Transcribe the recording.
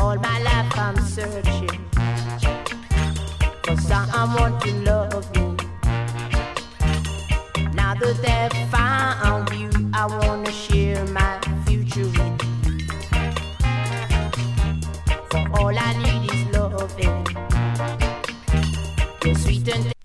All my life I'm searching I'm wanting love. sweet and